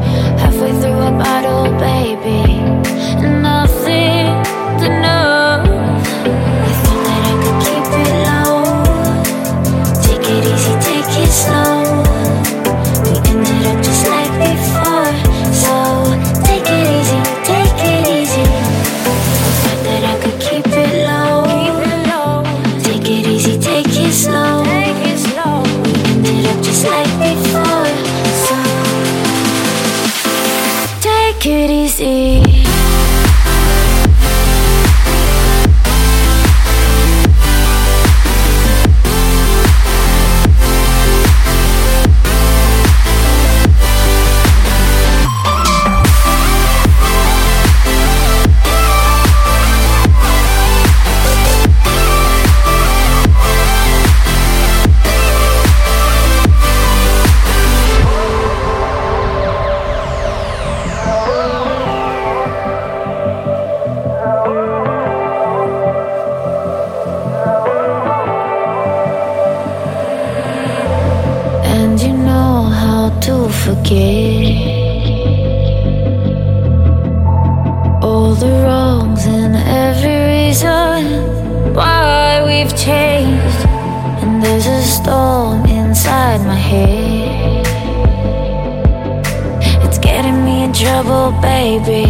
How take it easy. to forget all the wrongs and every reason why we've changed. And there's a storm inside my head, it's getting me in trouble, baby.